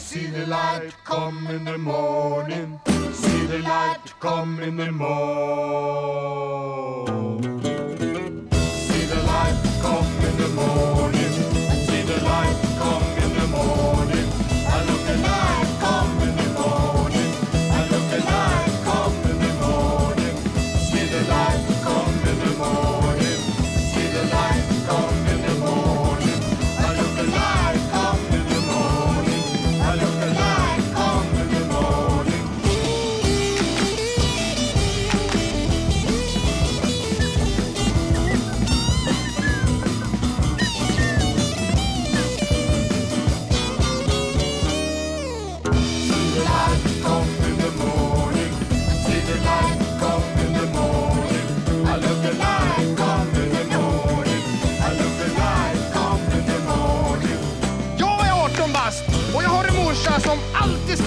See the light come in the morning. See the light come in the morning.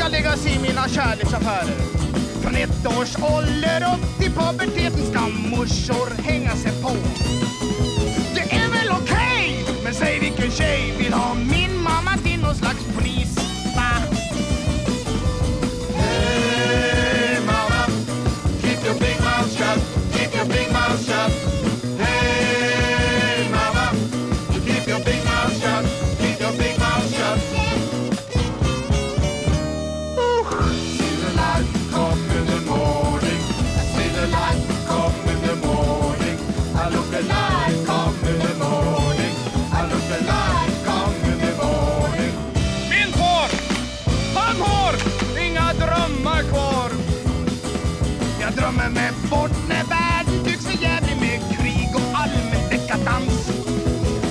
Ska lägga sig i mina kärleksaffärer. Från ett års ålder upp till puberteten ska morsor hänga sig på. Min far, han har inga drömmar kvar. Jag drömmer mig bort när världen tycks för jävlig med krig och allmän dekadans.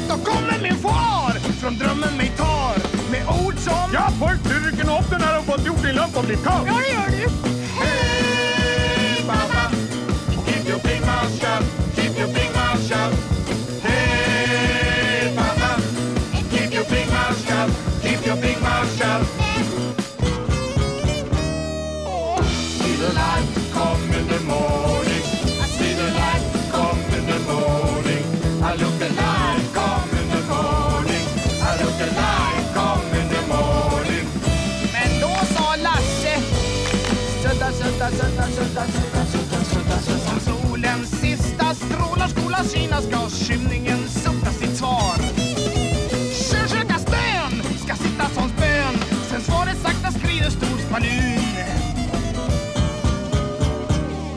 Då kommer min far från drömmen mig tar med ord som... Ja, pojk, du rycker upp den här och fått gjort din lump och blivit kall. Ja, det gör strålar Kina ska skymningen sota sitt svar Körsöka stön ska sitta som spön Sen svaret sakta skrider stor spalun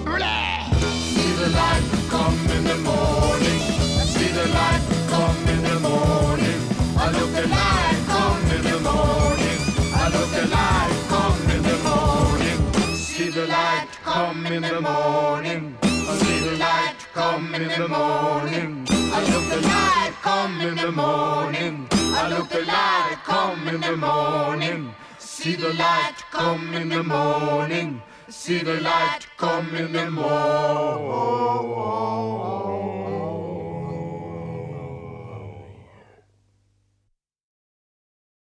Blä! See the light come in the morning. See the light come in the morning. I look at light come in the morning. I look at light come in the morning. See the light come in the morning. A little light come in the morning. I look the light come in the morning. I look the light come in the morning. See the light come in the morning. See the light come in the morning.